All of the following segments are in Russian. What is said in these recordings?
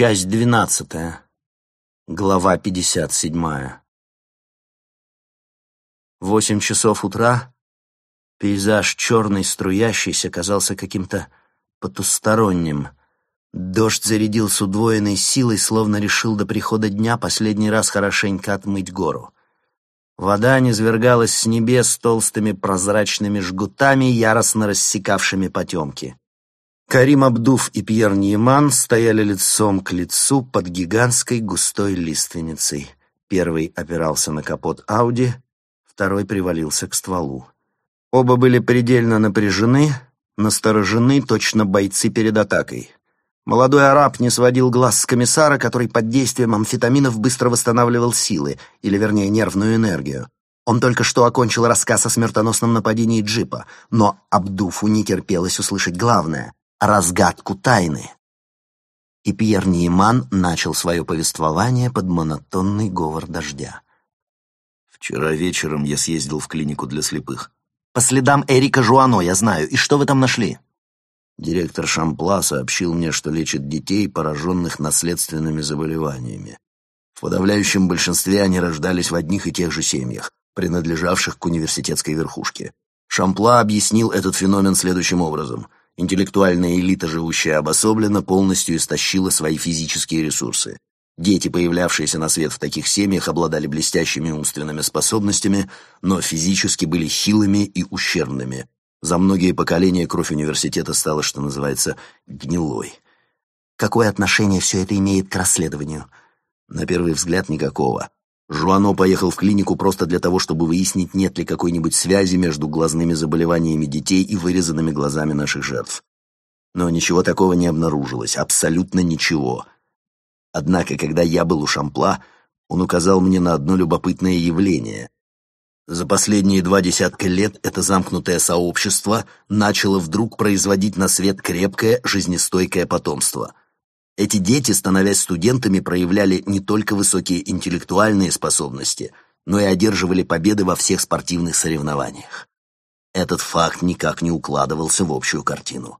Часть двенадцатая. Глава пятьдесят седьмая. Восемь часов утра. Пейзаж черный, струящийся, казался каким-то потусторонним. Дождь зарядил с удвоенной силой, словно решил до прихода дня последний раз хорошенько отмыть гору. Вода низвергалась с небес толстыми прозрачными жгутами, яростно рассекавшими потемки. Карим Абдув и Пьер Ниеман стояли лицом к лицу под гигантской густой лиственницей. Первый опирался на капот Ауди, второй привалился к стволу. Оба были предельно напряжены, насторожены точно бойцы перед атакой. Молодой араб не сводил глаз с комиссара, который под действием амфетаминов быстро восстанавливал силы, или, вернее, нервную энергию. Он только что окончил рассказ о смертоносном нападении джипа, но Абдуфу не терпелось услышать главное разгадку тайны. И Пьер Ниеман начал свое повествование под монотонный говор дождя. «Вчера вечером я съездил в клинику для слепых». «По следам Эрика Жуано, я знаю. И что вы там нашли?» Директор Шампла сообщил мне, что лечит детей, пораженных наследственными заболеваниями. В подавляющем большинстве они рождались в одних и тех же семьях, принадлежавших к университетской верхушке. Шампла объяснил этот феномен следующим образом. Интеллектуальная элита, живущая обособленно, полностью истощила свои физические ресурсы. Дети, появлявшиеся на свет в таких семьях, обладали блестящими умственными способностями, но физически были хилыми и ущербными. За многие поколения кровь университета стала, что называется, гнилой. Какое отношение все это имеет к расследованию? На первый взгляд, никакого. Жуано поехал в клинику просто для того, чтобы выяснить, нет ли какой-нибудь связи между глазными заболеваниями детей и вырезанными глазами наших жертв. Но ничего такого не обнаружилось, абсолютно ничего. Однако, когда я был у Шампла, он указал мне на одно любопытное явление. За последние два десятка лет это замкнутое сообщество начало вдруг производить на свет крепкое, жизнестойкое потомство — эти дети, становясь студентами, проявляли не только высокие интеллектуальные способности, но и одерживали победы во всех спортивных соревнованиях. Этот факт никак не укладывался в общую картину.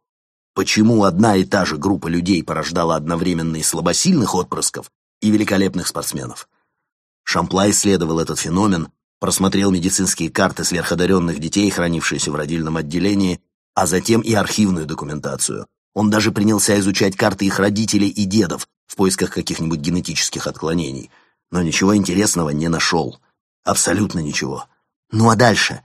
Почему одна и та же группа людей порождала одновременно и слабосильных отпрысков, и великолепных спортсменов? Шампла исследовал этот феномен, просмотрел медицинские карты сверходаренных детей, хранившиеся в родильном отделении, а затем и архивную документацию – он даже принялся изучать карты их родителей и дедов в поисках каких-нибудь генетических отклонений. Но ничего интересного не нашел. Абсолютно ничего. Ну а дальше?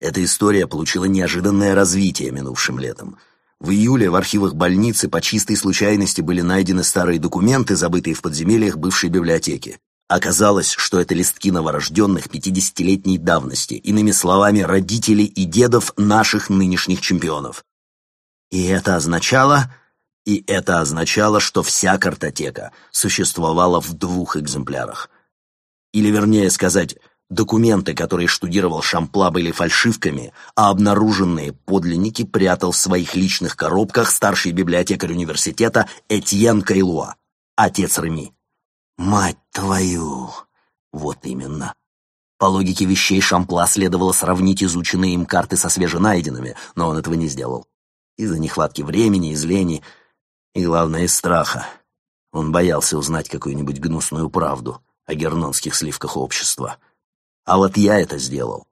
Эта история получила неожиданное развитие минувшим летом. В июле в архивах больницы по чистой случайности были найдены старые документы, забытые в подземельях бывшей библиотеки. Оказалось, что это листки новорожденных 50-летней давности, иными словами, родителей и дедов наших нынешних чемпионов. И это означало... И это означало, что вся картотека существовала в двух экземплярах. Или, вернее сказать, документы, которые штудировал Шампла, были фальшивками, а обнаруженные подлинники прятал в своих личных коробках старший библиотекарь университета Этьен Кайлуа, отец Реми. Мать твою! Вот именно. По логике вещей Шампла следовало сравнить изученные им карты со свеженайденными, но он этого не сделал. Из-за нехватки времени, из лени и, главное, из страха. Он боялся узнать какую-нибудь гнусную правду о гернонских сливках общества. А вот я это сделал.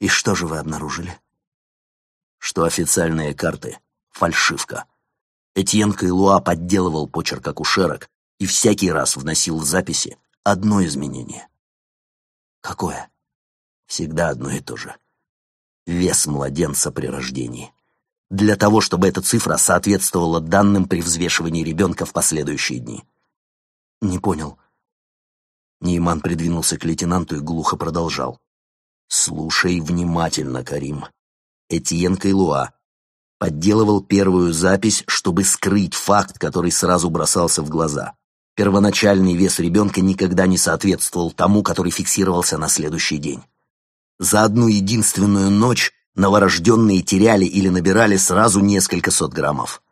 И что же вы обнаружили? Что официальные карты — фальшивка. Этьен Кайлуа подделывал почерк акушерок и всякий раз вносил в записи одно изменение. Какое? Всегда одно и то же. Вес младенца при рождении для того, чтобы эта цифра соответствовала данным при взвешивании ребенка в последующие дни. Не понял. Нейман придвинулся к лейтенанту и глухо продолжал. «Слушай внимательно, Карим. Этьен Кайлуа подделывал первую запись, чтобы скрыть факт, который сразу бросался в глаза. Первоначальный вес ребенка никогда не соответствовал тому, который фиксировался на следующий день. За одну единственную ночь новорожденные теряли или набирали сразу несколько сот граммов.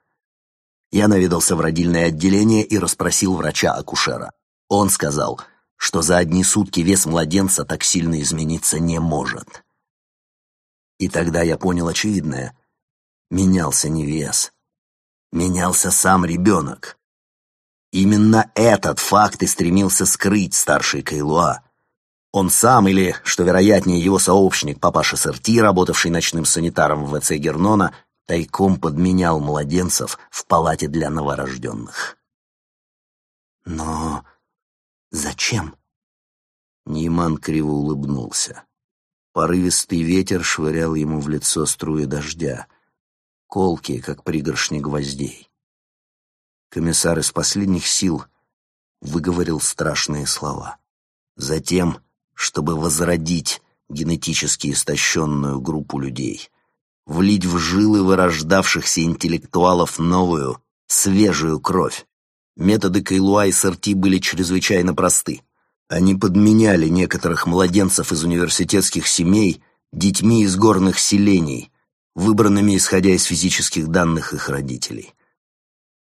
Я наведался в родильное отделение и расспросил врача-акушера. Он сказал, что за одни сутки вес младенца так сильно измениться не может. И тогда я понял очевидное. Менялся не вес. Менялся сам ребенок. Именно этот факт и стремился скрыть старший Кайлуа. Он сам или, что вероятнее, его сообщник, папаша Сорти, работавший ночным санитаром в ВЦ Гернона, тайком подменял младенцев в палате для новорожденных. Но зачем? Ниман криво улыбнулся. Порывистый ветер швырял ему в лицо струи дождя, колкие, как пригоршни гвоздей. Комиссар из последних сил выговорил страшные слова. Затем чтобы возродить генетически истощенную группу людей, влить в жилы вырождавшихся интеллектуалов новую, свежую кровь. Методы Кайлуа и Сорти были чрезвычайно просты. Они подменяли некоторых младенцев из университетских семей детьми из горных селений, выбранными исходя из физических данных их родителей.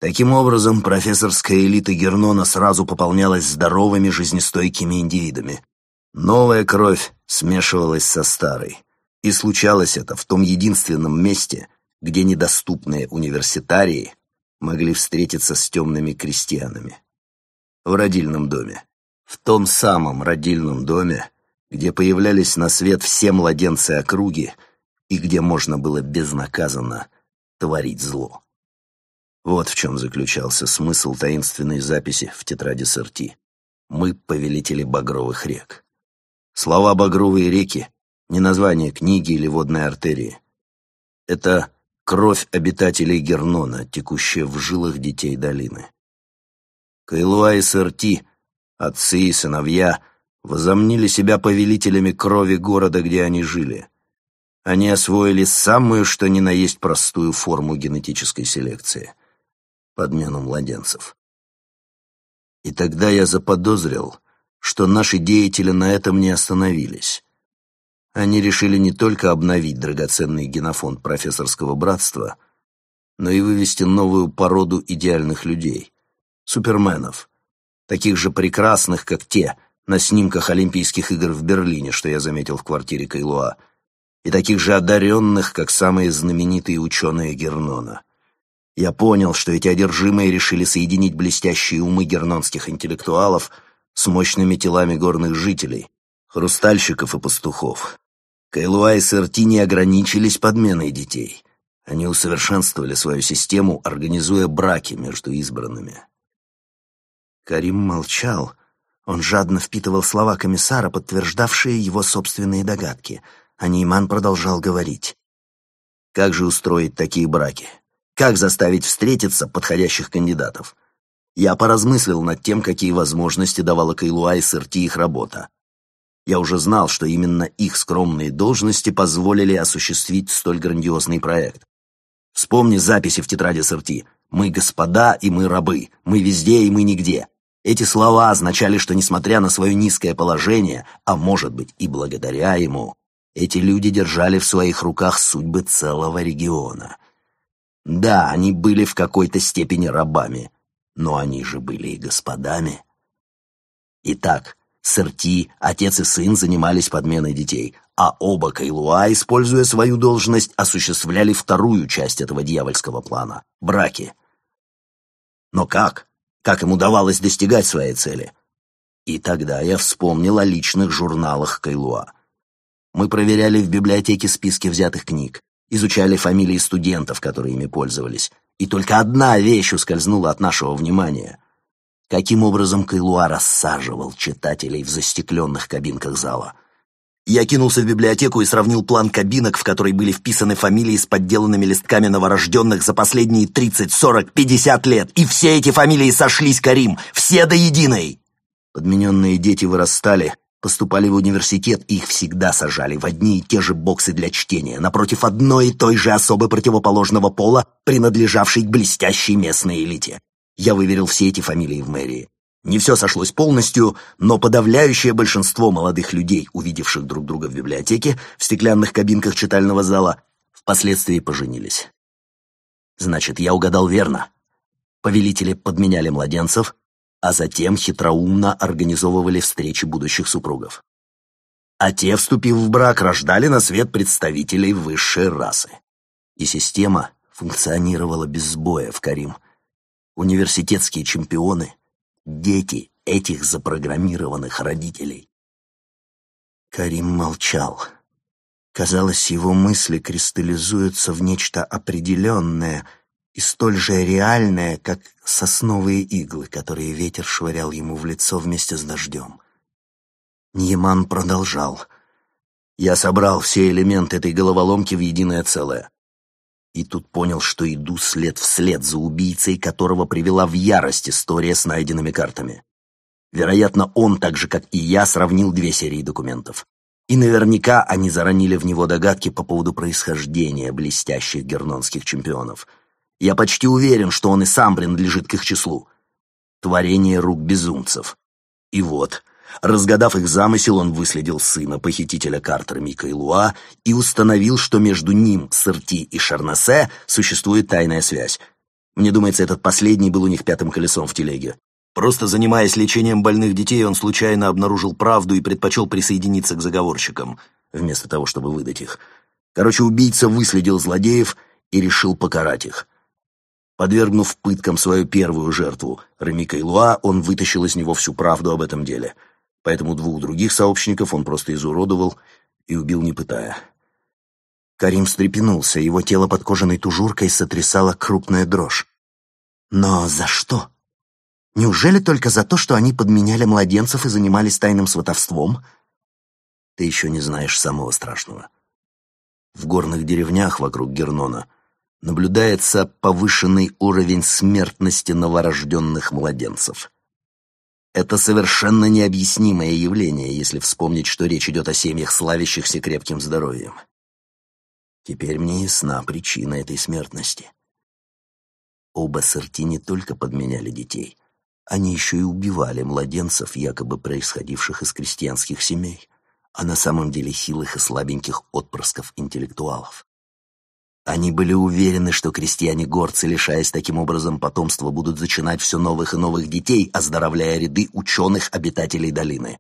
Таким образом, профессорская элита Гернона сразу пополнялась здоровыми жизнестойкими индивидами, Новая кровь смешивалась со старой. И случалось это в том единственном месте, где недоступные университарии могли встретиться с темными крестьянами. В родильном доме. В том самом родильном доме, где появлялись на свет все младенцы округи и где можно было безнаказанно творить зло. Вот в чем заключался смысл таинственной записи в тетради Сорти. Мы — повелители багровых рек. Слова «багровые реки» — не название книги или водной артерии. Это кровь обитателей Гернона, текущая в жилах детей долины. Кайлуа и Сырти, отцы и сыновья, возомнили себя повелителями крови города, где они жили. Они освоили самую, что ни на есть простую форму генетической селекции — подмену младенцев. И тогда я заподозрил, что наши деятели на этом не остановились. Они решили не только обновить драгоценный генофонд профессорского братства, но и вывести новую породу идеальных людей, суперменов, таких же прекрасных, как те на снимках Олимпийских игр в Берлине, что я заметил в квартире Кайлуа, и таких же одаренных, как самые знаменитые ученые Гернона. Я понял, что эти одержимые решили соединить блестящие умы гернонских интеллектуалов – с мощными телами горных жителей, хрустальщиков и пастухов. Кайлуа и Сэрти не ограничились подменой детей. Они усовершенствовали свою систему, организуя браки между избранными. Карим молчал. Он жадно впитывал слова комиссара, подтверждавшие его собственные догадки. А Нейман продолжал говорить. «Как же устроить такие браки? Как заставить встретиться подходящих кандидатов? Я поразмыслил над тем, какие возможности давала Кайлуа и Сырти их работа. Я уже знал, что именно их скромные должности позволили осуществить столь грандиозный проект. Вспомни записи в тетради Сырти. «Мы господа и мы рабы, мы везде и мы нигде». Эти слова означали, что, несмотря на свое низкое положение, а может быть и благодаря ему, эти люди держали в своих руках судьбы целого региона. Да, они были в какой-то степени рабами, но они же были и господами. Итак, Сырти, отец и сын занимались подменой детей, а оба Кайлуа, используя свою должность, осуществляли вторую часть этого дьявольского плана — браки. Но как? Как им удавалось достигать своей цели? И тогда я вспомнил о личных журналах Кайлуа. Мы проверяли в библиотеке списки взятых книг, изучали фамилии студентов, которые ими пользовались, и только одна вещь ускользнула от нашего внимания. Каким образом Кайлуа рассаживал читателей в застекленных кабинках зала? Я кинулся в библиотеку и сравнил план кабинок, в который были вписаны фамилии с подделанными листками новорожденных за последние 30, 40, 50 лет. И все эти фамилии сошлись, Карим, все до единой. Подмененные дети вырастали, поступали в университет, их всегда сажали в одни и те же боксы для чтения, напротив одной и той же особы противоположного пола, принадлежавшей к блестящей местной элите. Я выверил все эти фамилии в мэрии. Не все сошлось полностью, но подавляющее большинство молодых людей, увидевших друг друга в библиотеке, в стеклянных кабинках читального зала, впоследствии поженились. Значит, я угадал верно. Повелители подменяли младенцев, а затем хитроумно организовывали встречи будущих супругов. А те, вступив в брак, рождали на свет представителей высшей расы. И система функционировала без сбоя в Карим. Университетские чемпионы Дети этих запрограммированных родителей. Карим молчал. Казалось, его мысли кристаллизуются в нечто определенное и столь же реальное, как сосновые иглы, которые ветер швырял ему в лицо вместе с дождем. Ньяман продолжал. «Я собрал все элементы этой головоломки в единое целое. И тут понял, что иду след вслед за убийцей, которого привела в ярость история с найденными картами. Вероятно, он, так же как и я, сравнил две серии документов. И наверняка они заронили в него догадки по поводу происхождения блестящих гернонских чемпионов. Я почти уверен, что он и сам принадлежит к их числу. Творение рук безумцев. И вот, разгадав их замысел, он выследил сына похитителя Картера Мика Илуа и установил, что между ним, Сырти и Шарнасе существует тайная связь. Мне думается, этот последний был у них пятым колесом в телеге. Просто занимаясь лечением больных детей, он случайно обнаружил правду и предпочел присоединиться к заговорщикам, вместо того, чтобы выдать их. Короче, убийца выследил злодеев и решил покарать их. Подвергнув пыткам свою первую жертву, Ремика Илуа, он вытащил из него всю правду об этом деле. Поэтому двух других сообщников он просто изуродовал и убил, не пытая. Карим встрепенулся, его тело под кожаной тужуркой сотрясала крупная дрожь. «Но за что?» Неужели только за то, что они подменяли младенцев и занимались тайным сватовством? Ты еще не знаешь самого страшного. В горных деревнях вокруг Гернона наблюдается повышенный уровень смертности новорожденных младенцев. Это совершенно необъяснимое явление, если вспомнить, что речь идет о семьях, славящихся крепким здоровьем. Теперь мне ясна причина этой смертности. Оба сорти не только подменяли детей — они еще и убивали младенцев, якобы происходивших из крестьянских семей, а на самом деле хилых и слабеньких отпрысков интеллектуалов. Они были уверены, что крестьяне-горцы, лишаясь таким образом потомства, будут зачинать все новых и новых детей, оздоровляя ряды ученых обитателей долины.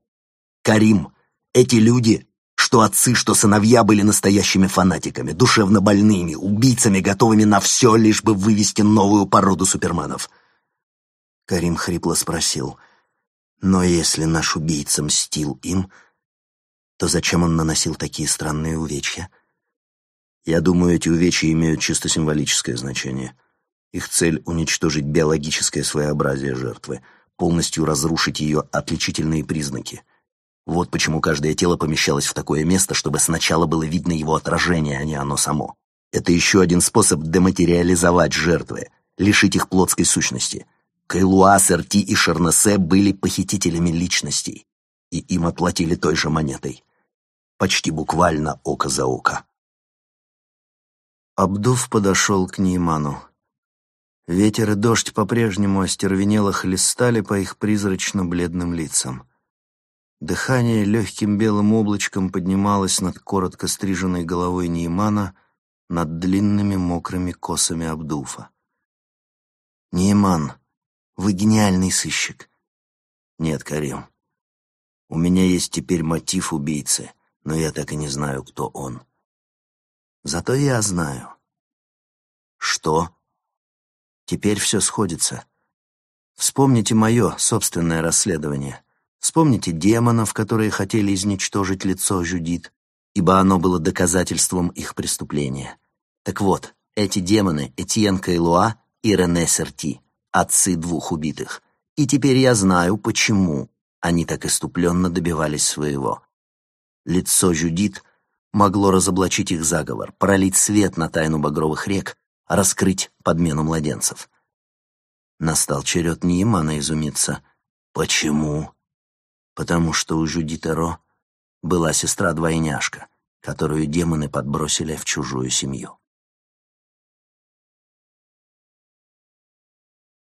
Карим, эти люди, что отцы, что сыновья были настоящими фанатиками, душевно больными, убийцами, готовыми на все, лишь бы вывести новую породу суперменов — Карим хрипло спросил. «Но если наш убийца мстил им, то зачем он наносил такие странные увечья?» «Я думаю, эти увечья имеют чисто символическое значение. Их цель — уничтожить биологическое своеобразие жертвы, полностью разрушить ее отличительные признаки. Вот почему каждое тело помещалось в такое место, чтобы сначала было видно его отражение, а не оно само. Это еще один способ дематериализовать жертвы, лишить их плотской сущности». Кайлуа, Серти и Шернесе были похитителями личностей, и им отплатили той же монетой. Почти буквально око за око. Абдув подошел к Нейману. Ветер и дождь по-прежнему остервенело хлестали по их призрачно-бледным лицам. Дыхание легким белым облачком поднималось над коротко стриженной головой Неймана, над длинными мокрыми косами Абдуфа. «Нейман», вы гениальный сыщик. Нет, Карим. У меня есть теперь мотив убийцы, но я так и не знаю, кто он. Зато я знаю. Что? Теперь все сходится. Вспомните мое собственное расследование. Вспомните демонов, которые хотели изничтожить лицо Жюдит, ибо оно было доказательством их преступления. Так вот, эти демоны — Этьен Кайлуа и Рене Серти отцы двух убитых. И теперь я знаю, почему они так иступленно добивались своего. Лицо Жюдит могло разоблачить их заговор, пролить свет на тайну багровых рек, раскрыть подмену младенцев. Настал черед Ниемана изумиться. Почему? Потому что у Жюдита Ро была сестра-двойняшка, которую демоны подбросили в чужую семью.